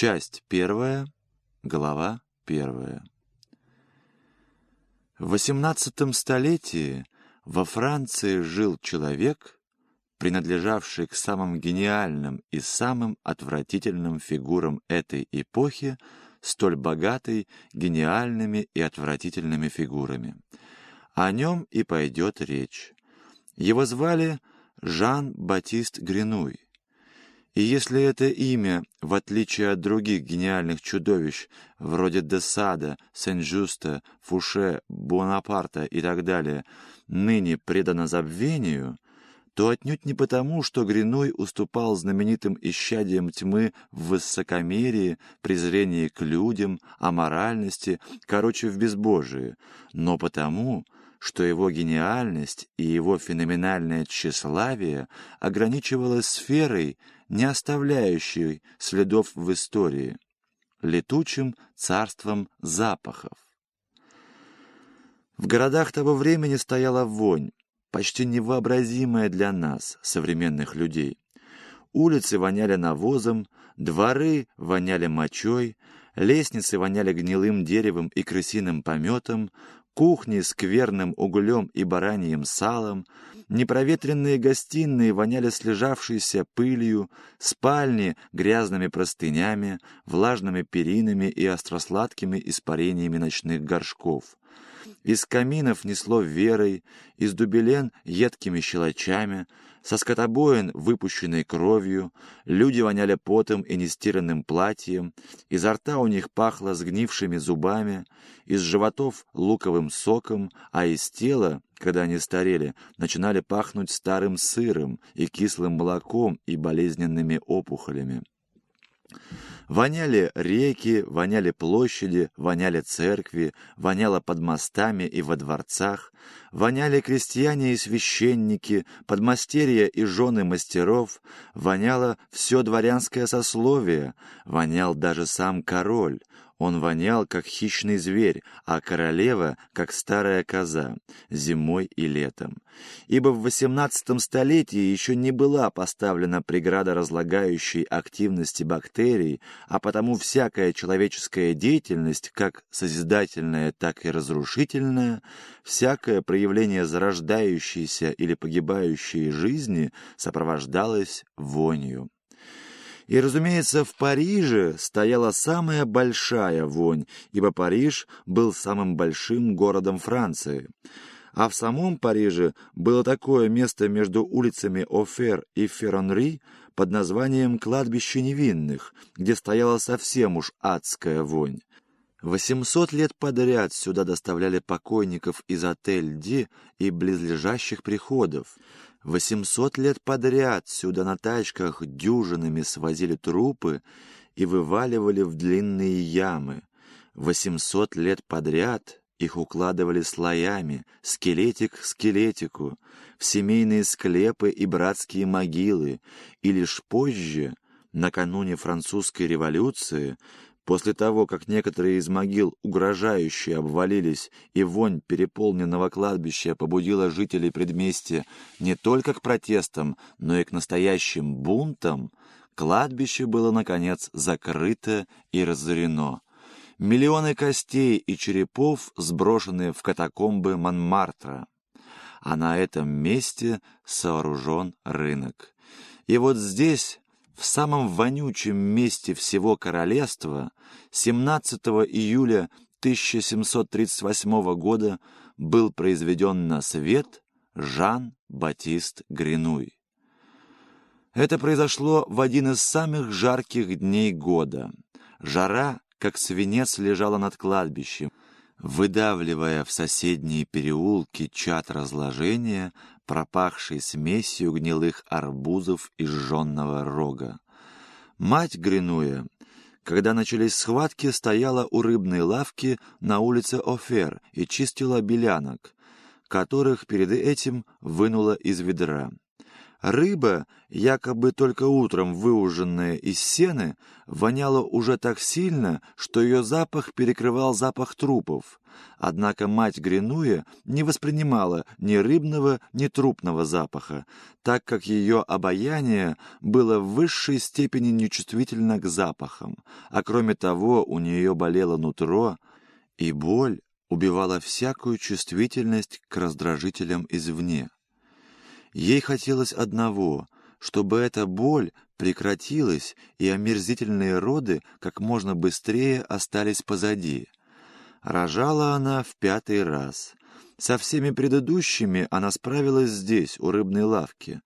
Часть первая, глава первая. В XVIII столетии во Франции жил человек, принадлежавший к самым гениальным и самым отвратительным фигурам этой эпохи, столь богатой гениальными и отвратительными фигурами. О нем и пойдет речь. Его звали Жан-Батист Гринуй. И если это имя, в отличие от других гениальных чудовищ, вроде Десада, Сен-Жуста, Фуше, Бонапарта и так далее, ныне предано забвению, то отнюдь не потому, что Гринуй уступал знаменитым исчадиям тьмы в высокомерии, презрении к людям, аморальности, короче, в безбожии, но потому, что его гениальность и его феноменальное тщеславие ограничивалось сферой, не оставляющей следов в истории, летучим царством запахов. В городах того времени стояла вонь, почти невообразимая для нас, современных людей. Улицы воняли навозом, дворы воняли мочой, лестницы воняли гнилым деревом и крысиным пометом, кухни скверным углем и бараньим салом, непроветренные гостиные воняли слежавшейся пылью, спальни грязными простынями, влажными перинами и остросладкими испарениями ночных горшков. Из каминов несло верой, из дубелен едкими щелочами, со скотобоин, выпущенной кровью, люди воняли потом и нестиранным платьем, изо рта у них пахло сгнившими зубами, из животов — луковым соком, а из тела, когда они старели, начинали пахнуть старым сыром и кислым молоком и болезненными опухолями. Воняли реки, воняли площади, воняли церкви, воняло под мостами и во дворцах, воняли крестьяне и священники, подмастерья и жены мастеров, воняло все дворянское сословие, вонял даже сам король, он вонял, как хищный зверь, а королева, как старая коза, зимой и летом. Ибо в XVIII столетии еще не была поставлена преграда разлагающей активности бактерий, а потому всякая человеческая деятельность, как созидательная, так и разрушительная, всякое проявление зарождающейся или погибающей жизни сопровождалось вонью. И, разумеется, в Париже стояла самая большая вонь, ибо Париж был самым большим городом Франции. А в самом Париже было такое место между улицами Офер и Ферронри под названием «Кладбище невинных», где стояла совсем уж адская вонь. Восемьсот лет подряд сюда доставляли покойников из отель Ди и близлежащих приходов. Восемьсот лет подряд сюда на тачках дюжинами свозили трупы и вываливали в длинные ямы. Восемьсот лет подряд их укладывали слоями, скелетик к скелетику, в семейные склепы и братские могилы, и лишь позже, накануне французской революции, После того, как некоторые из могил угрожающе обвалились, и вонь переполненного кладбища побудила жителей предместья не только к протестам, но и к настоящим бунтам, кладбище было, наконец, закрыто и разорено. Миллионы костей и черепов сброшены в катакомбы Монмартра. А на этом месте сооружен рынок. И вот здесь в самом вонючем месте всего королевства 17 июля 1738 года был произведен на свет Жан-Батист Гринуй. Это произошло в один из самых жарких дней года. Жара, как свинец, лежала над кладбищем, выдавливая в соседние переулки чат разложения, пропахший смесью гнилых арбузов и жженного рога. Мать Гринуя, когда начались схватки, стояла у рыбной лавки на улице Офер и чистила белянок, которых перед этим вынула из ведра. Рыба, якобы только утром выуженная из сены, воняла уже так сильно, что ее запах перекрывал запах трупов. Однако мать Гринуя не воспринимала ни рыбного, ни трупного запаха, так как ее обаяние было в высшей степени нечувствительно к запахам, а кроме того у нее болело нутро, и боль убивала всякую чувствительность к раздражителям извне. Ей хотелось одного, чтобы эта боль прекратилась и омерзительные роды как можно быстрее остались позади. Рожала она в пятый раз. Со всеми предыдущими она справилась здесь, у рыбной лавки.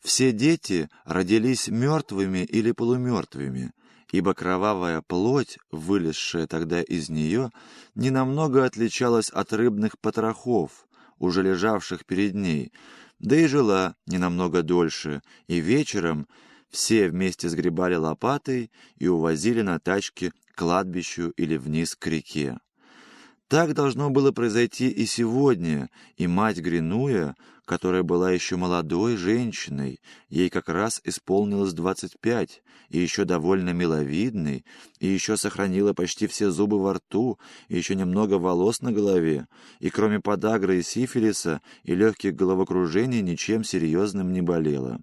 Все дети родились мертвыми или полумертвыми, ибо кровавая плоть, вылезшая тогда из нее, ненамного отличалась от рыбных потрохов, уже лежавших перед ней, да и жила не намного дольше, и вечером все вместе сгребали лопатой и увозили на тачке к кладбищу или вниз к реке. Так должно было произойти и сегодня, и мать Гринуя, которая была еще молодой женщиной, ей как раз исполнилось двадцать пять, и еще довольно миловидной, и еще сохранила почти все зубы во рту, и еще немного волос на голове, и кроме подагры и сифилиса и легких головокружений ничем серьезным не болела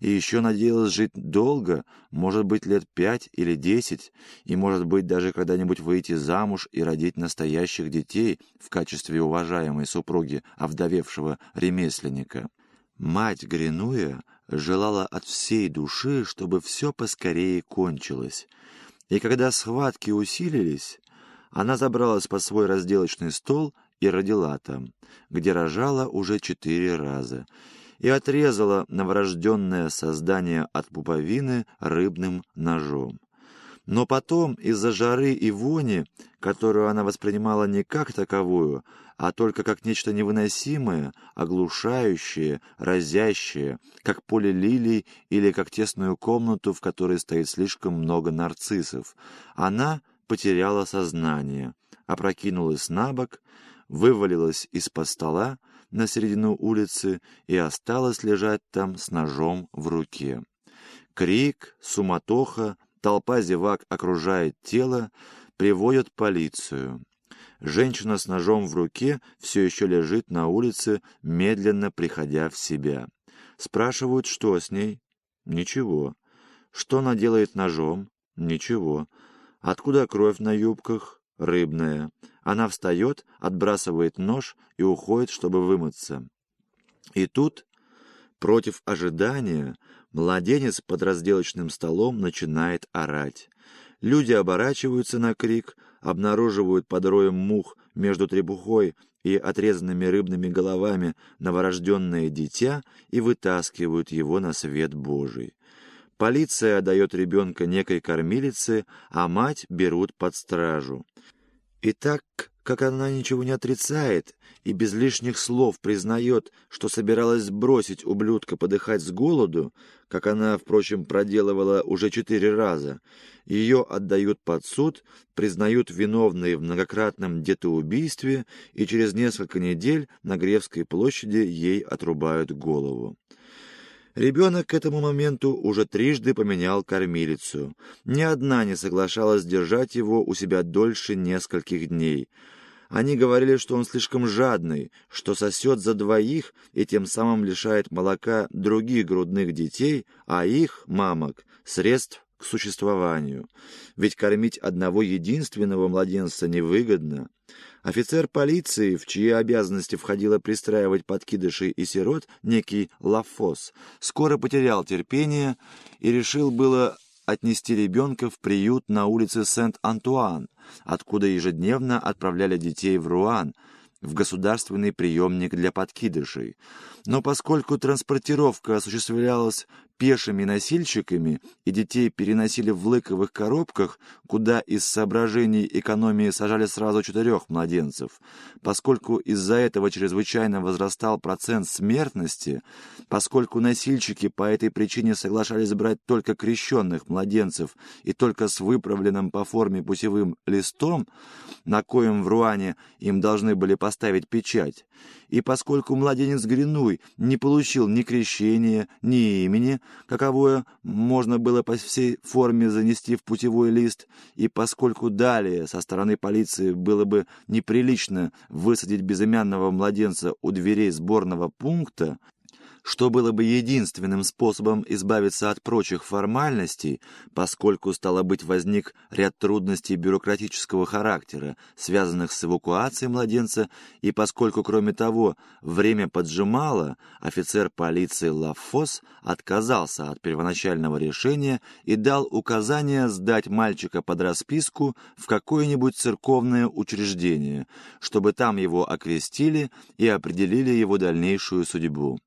и еще надеялась жить долго, может быть, лет пять или десять, и, может быть, даже когда-нибудь выйти замуж и родить настоящих детей в качестве уважаемой супруги овдовевшего ремесленника. Мать Гринуя желала от всей души, чтобы все поскорее кончилось. И когда схватки усилились, она забралась под свой разделочный стол и родила там, где рожала уже четыре раза — и отрезала новорожденное создание от пуповины рыбным ножом. Но потом, из-за жары и вони, которую она воспринимала не как таковую, а только как нечто невыносимое, оглушающее, разящее, как поле лилий или как тесную комнату, в которой стоит слишком много нарциссов, она потеряла сознание, опрокинулась на бок, вывалилась из-под стола, на середину улицы и осталась лежать там с ножом в руке. Крик, суматоха, толпа зевак окружает тело, приводят полицию. Женщина с ножом в руке все еще лежит на улице, медленно приходя в себя. Спрашивают, что с ней? Ничего. Что она делает ножом? Ничего. Откуда кровь на юбках? Рыбная. Она встает, отбрасывает нож и уходит, чтобы вымыться. И тут, против ожидания, младенец под разделочным столом начинает орать. Люди оборачиваются на крик, обнаруживают под роем мух между требухой и отрезанными рыбными головами новорожденное дитя и вытаскивают его на свет Божий. Полиция отдает ребенка некой кормилице, а мать берут под стражу. И так как она ничего не отрицает и без лишних слов признает, что собиралась бросить ублюдка подыхать с голоду, как она, впрочем, проделывала уже четыре раза, ее отдают под суд, признают виновной в многократном детоубийстве и через несколько недель на Гревской площади ей отрубают голову. Ребенок к этому моменту уже трижды поменял кормилицу. Ни одна не соглашалась держать его у себя дольше нескольких дней. Они говорили, что он слишком жадный, что сосет за двоих и тем самым лишает молока других грудных детей, а их, мамок, средств к существованию. Ведь кормить одного единственного младенца невыгодно. Офицер полиции, в чьи обязанности входило пристраивать подкидышей и сирот, некий Лафос, скоро потерял терпение и решил было отнести ребенка в приют на улице Сент-Антуан, откуда ежедневно отправляли детей в Руан, в государственный приемник для подкидышей. Но поскольку транспортировка осуществлялась пешими носильщиками, и детей переносили в лыковых коробках, куда из соображений экономии сажали сразу четырех младенцев. Поскольку из-за этого чрезвычайно возрастал процент смертности, поскольку носильщики по этой причине соглашались брать только крещенных младенцев и только с выправленным по форме путевым листом, на коем в Руане им должны были поставить печать, и поскольку младенец Гринуй не получил ни крещения, ни имени, каковое можно было по всей форме занести в путевой лист, и поскольку далее со стороны полиции было бы неприлично высадить безымянного младенца у дверей сборного пункта, что было бы единственным способом избавиться от прочих формальностей, поскольку, стало быть, возник ряд трудностей бюрократического характера, связанных с эвакуацией младенца, и поскольку, кроме того, время поджимало, офицер полиции Лафос отказался от первоначального решения и дал указание сдать мальчика под расписку в какое-нибудь церковное учреждение, чтобы там его окрестили и определили его дальнейшую судьбу.